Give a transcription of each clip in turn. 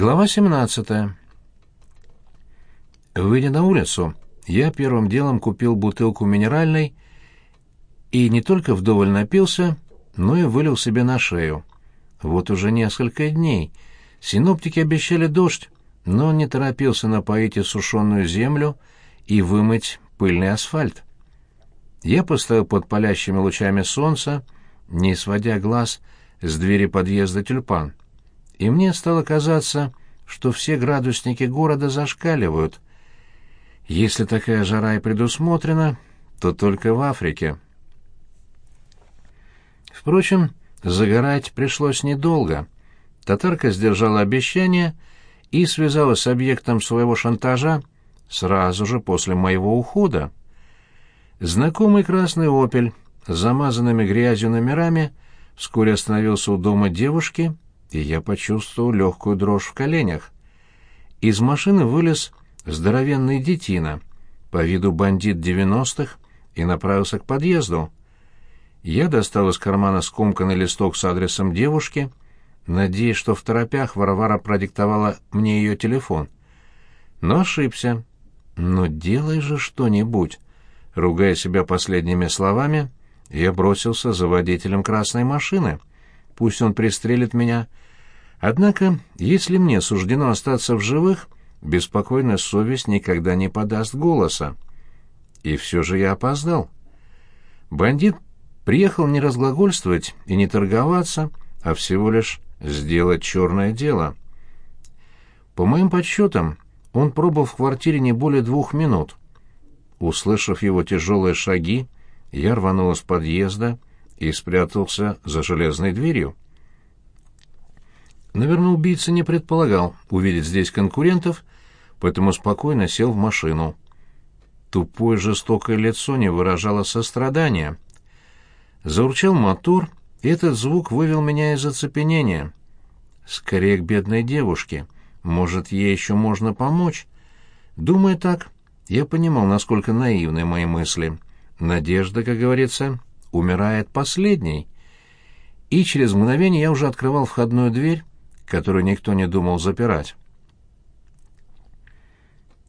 Глава 17. Выйдя на улицу, я первым делом купил бутылку минеральной и не только вдоволь напился, но и вылил себе на шею. Вот уже несколько дней синоптики обещали дождь, но он не торопился напоить иссушенную землю и вымыть пыльный асфальт. Я поставил под палящими лучами солнца, не сводя глаз с двери подъезда тюльпан. И мне стало казаться, что все градусники города зашкаливают. Если такая жара и предусмотрена, то только в Африке. Впрочем, загорать пришлось недолго. Татарка сдержала обещание и связалась с объектом своего шантажа сразу же после моего ухода. Знакомый красный «Опель» с замазанными грязью номерами вскоре остановился у дома девушки, и я почувствовал легкую дрожь в коленях. Из машины вылез здоровенный детина, по виду бандит девяностых, и направился к подъезду. Я достал из кармана скомканный листок с адресом девушки, надеясь, что в торопях Варвара продиктовала мне ее телефон. Но ошибся. «Ну, делай же что-нибудь!» Ругая себя последними словами, я бросился за водителем красной машины. Пусть он пристрелит меня. Однако, если мне суждено остаться в живых, беспокойная совесть никогда не подаст голоса. И все же я опоздал. Бандит приехал не разглагольствовать и не торговаться, а всего лишь сделать черное дело. По моим подсчетам, он пробыл в квартире не более двух минут. Услышав его тяжелые шаги, я рванул из подъезда и спрятался за железной дверью. Наверное, убийца не предполагал увидеть здесь конкурентов, поэтому спокойно сел в машину. Тупое жестокое лицо не выражало сострадания. Заурчал мотор, и этот звук вывел меня из оцепенения. Скорее к бедной девушке. Может, ей еще можно помочь? Думая так, я понимал, насколько наивны мои мысли. Надежда, как говорится, умирает последней. И через мгновение я уже открывал входную дверь, которую никто не думал запирать.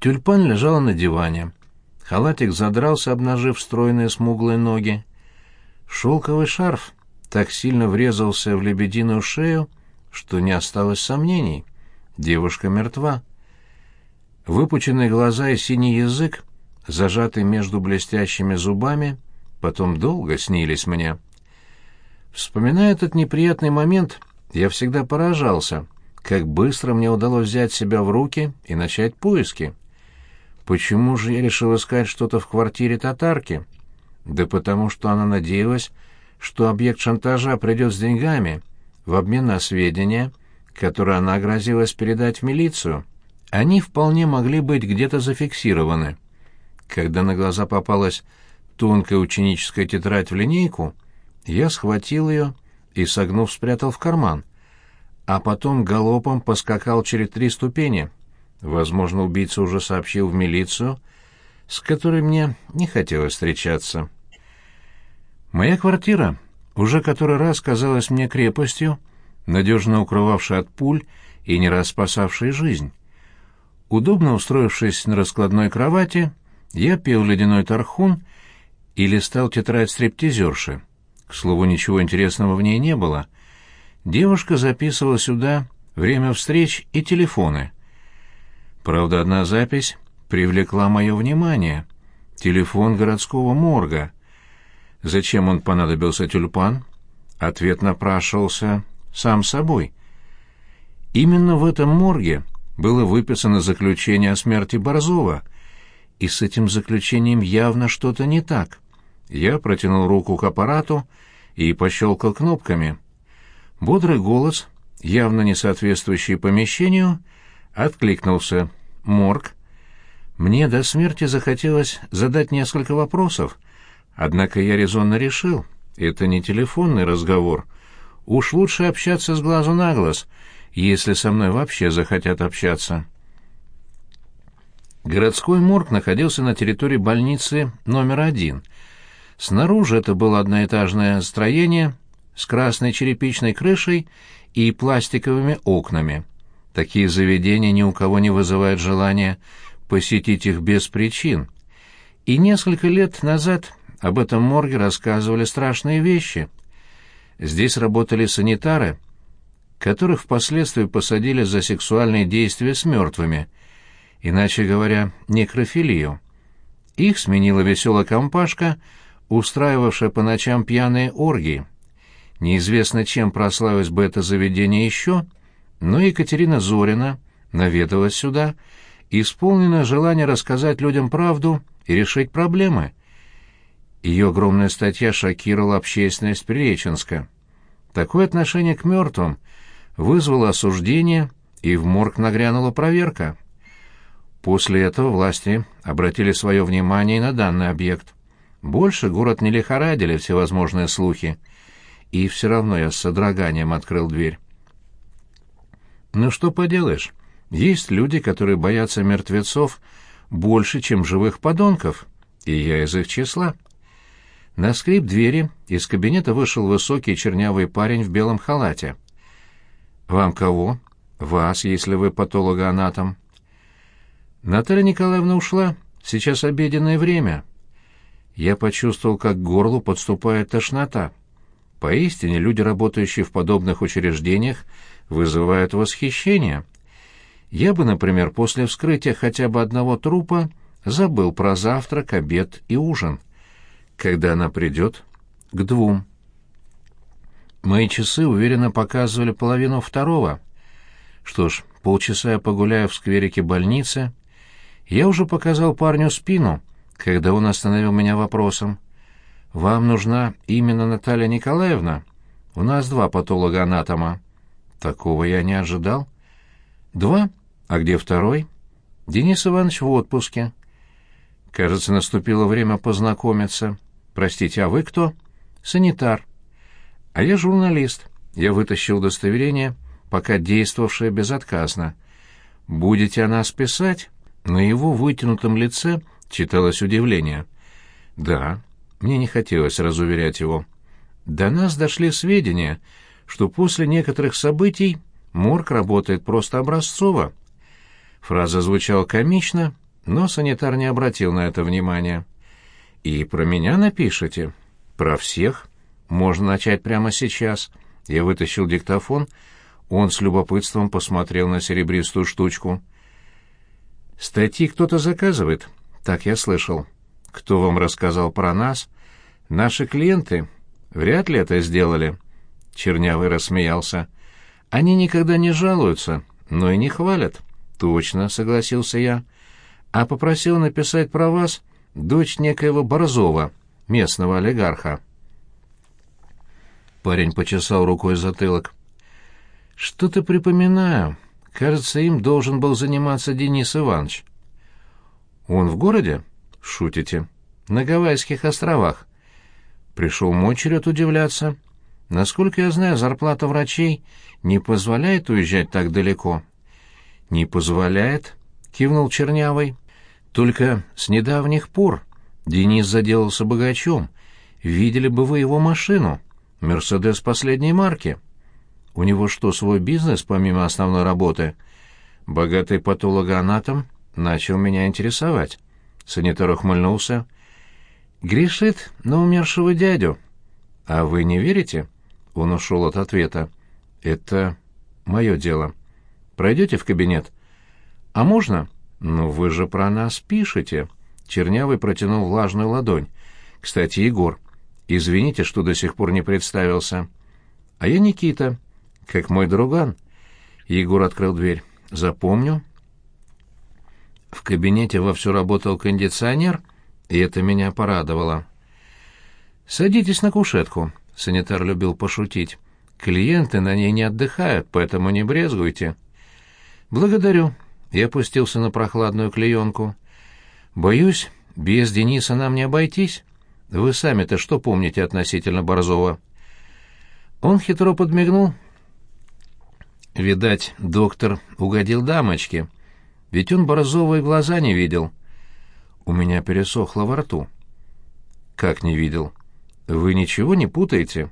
Тюльпан лежала на диване. Халатик задрался, обнажив стройные смуглые ноги. Шелковый шарф так сильно врезался в лебединую шею, что не осталось сомнений. Девушка мертва. Выпученные глаза и синий язык, зажатый между блестящими зубами, потом долго снились мне. Вспоминая этот неприятный момент, я всегда поражался, как быстро мне удалось взять себя в руки и начать поиски. Почему же я решил искать что-то в квартире татарки? Да потому что она надеялась, что объект шантажа придет с деньгами в обмен на сведения, которые она грозилась передать в милицию они вполне могли быть где-то зафиксированы. Когда на глаза попалась тонкая ученическая тетрадь в линейку, я схватил ее и, согнув, спрятал в карман, а потом галопом поскакал через три ступени. Возможно, убийца уже сообщил в милицию, с которой мне не хотелось встречаться. Моя квартира уже который раз казалась мне крепостью, надежно укрывавшей от пуль и не раз спасавшей жизнь. Удобно устроившись на раскладной кровати, я пил ледяной тархун и листал тетрадь стриптизерши. К слову, ничего интересного в ней не было. Девушка записывала сюда время встреч и телефоны. Правда, одна запись привлекла мое внимание. Телефон городского морга. Зачем он понадобился тюльпан? Ответ напрашивался сам собой. Именно в этом морге было выписано заключение о смерти Борзова, и с этим заключением явно что-то не так. Я протянул руку к аппарату и пощелкал кнопками. Бодрый голос, явно не соответствующий помещению, откликнулся. «Морг». Мне до смерти захотелось задать несколько вопросов, однако я резонно решил, это не телефонный разговор. Уж лучше общаться с глазу на глаз — если со мной вообще захотят общаться. Городской морг находился на территории больницы номер один. Снаружи это было одноэтажное строение с красной черепичной крышей и пластиковыми окнами. Такие заведения ни у кого не вызывают желания посетить их без причин. И несколько лет назад об этом морге рассказывали страшные вещи. Здесь работали санитары, которых впоследствии посадили за сексуальные действия с мертвыми, иначе говоря, некрофилию. Их сменила веселая компашка, устраивавшая по ночам пьяные оргии. Неизвестно, чем прославилось бы это заведение еще, но Екатерина Зорина наведалась сюда, исполненная желание рассказать людям правду и решить проблемы. Ее огромная статья шокировала общественность Приреченска. Такое отношение к мертвым вызвало осуждение, и в морг нагрянула проверка. После этого власти обратили свое внимание и на данный объект. Больше город не лихорадили всевозможные слухи. И все равно я с содроганием открыл дверь. Ну что поделаешь, есть люди, которые боятся мертвецов больше, чем живых подонков, и я из их числа. На скрип двери из кабинета вышел высокий чернявый парень в белом халате. «Вам кого?» «Вас, если вы патологоанатом». Наталья Николаевна ушла. Сейчас обеденное время. Я почувствовал, как к горлу подступает тошнота. Поистине, люди, работающие в подобных учреждениях, вызывают восхищение. Я бы, например, после вскрытия хотя бы одного трупа забыл про завтрак, обед и ужин. Когда она придет? К двум. Мои часы уверенно показывали половину второго. Что ж, полчаса я погуляю в скверике больницы, я уже показал парню спину, когда он остановил меня вопросом. «Вам нужна именно Наталья Николаевна? У нас два патолога-анатома». Такого я не ожидал. «Два? А где второй?» «Денис Иванович в отпуске». «Кажется, наступило время познакомиться. Простите, а вы кто?» «Санитар». «А я журналист. Я вытащил удостоверение, пока действовавшее безотказно. Будете о нас писать?» На его вытянутом лице читалось удивление. «Да, мне не хотелось разуверять его. До нас дошли сведения, что после некоторых событий морг работает просто образцово». Фраза звучала комично, но санитар не обратил на это внимания. «И про меня напишите?» «Про всех?» «Можно начать прямо сейчас». Я вытащил диктофон. Он с любопытством посмотрел на серебристую штучку. Статьи кто-то заказывает, так я слышал. Кто вам рассказал про нас? Наши клиенты. Вряд ли это сделали. Чернявый рассмеялся. Они никогда не жалуются, но и не хвалят. Точно, согласился я. А попросил написать про вас дочь некоего Борзова, местного олигарха. Парень почесал рукой затылок. Что-то припоминаю. Кажется, им должен был заниматься Денис Иванович. Он в городе? Шутите. На Гавайских островах. Пришел мой черед удивляться. Насколько я знаю, зарплата врачей не позволяет уезжать так далеко. Не позволяет, кивнул Чернявый. Только с недавних пор Денис заделался богачом. Видели бы вы его машину. Мерседес последней марки. У него что, свой бизнес помимо основной работы? Богатый патологоанатом начал меня интересовать. Санитар ухмыльнулся. Грешит на умершего дядю. А вы не верите? Он ушел от ответа. Это мое дело. Пройдете в кабинет? А можно? Ну, вы же про нас пишете. Чернявый протянул влажную ладонь. Кстати, Егор, извините, что до сих пор не представился. А я Никита как мой друган. Егор открыл дверь. Запомню. В кабинете вовсю работал кондиционер, и это меня порадовало. «Садитесь на кушетку», — санитар любил пошутить. «Клиенты на ней не отдыхают, поэтому не брезгуйте». «Благодарю», — я опустился на прохладную клеенку. «Боюсь, без Дениса нам не обойтись. Вы сами-то что помните относительно Борзова?» Он хитро подмигнул, Видать, доктор угодил дамочке, ведь он борзовые глаза не видел. У меня пересохло во рту. Как не видел? Вы ничего не путаете?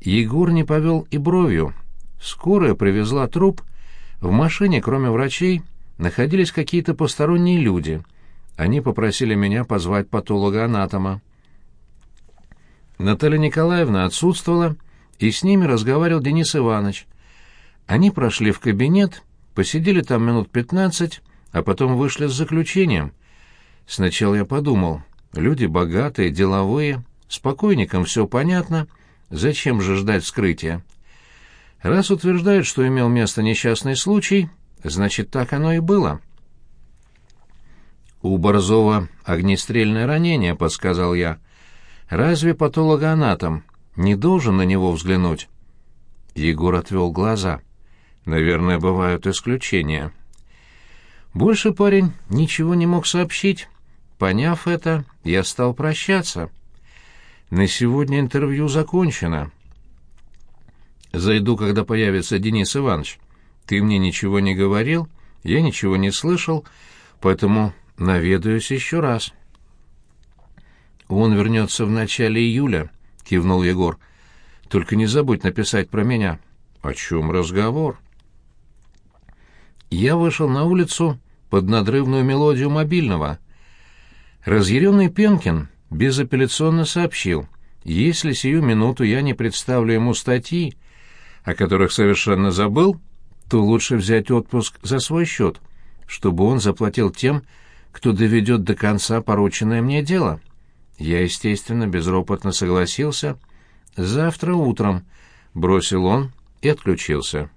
Егор не повел и бровью. Скорая привезла труп В машине, кроме врачей, находились какие-то посторонние люди. Они попросили меня позвать патолога-анатома. Наталья Николаевна отсутствовала, и с ними разговаривал Денис Иванович. Они прошли в кабинет, посидели там минут пятнадцать, а потом вышли с заключением. Сначала я подумал, люди богатые, деловые, спокойникам все понятно, зачем же ждать вскрытия? Раз утверждают, что имел место несчастный случай, значит, так оно и было. «У Борзова огнестрельное ранение», — подсказал я. «Разве патологоанатом не должен на него взглянуть?» Егор отвел глаза. «Наверное, бывают исключения». Больше парень ничего не мог сообщить. Поняв это, я стал прощаться. На сегодня интервью закончено. Зайду, когда появится Денис Иванович. Ты мне ничего не говорил, я ничего не слышал, поэтому наведаюсь еще раз. Он вернется в начале июля, кивнул Егор. Только не забудь написать про меня. О чем разговор? Я вышел на улицу под надрывную мелодию мобильного. Разъяренный Пенкин безапелляционно сообщил, если сию минуту я не представлю ему статьи, о которых совершенно забыл, то лучше взять отпуск за свой счет, чтобы он заплатил тем, кто доведет до конца порученное мне дело. Я, естественно, безропотно согласился. «Завтра утром», — бросил он и отключился.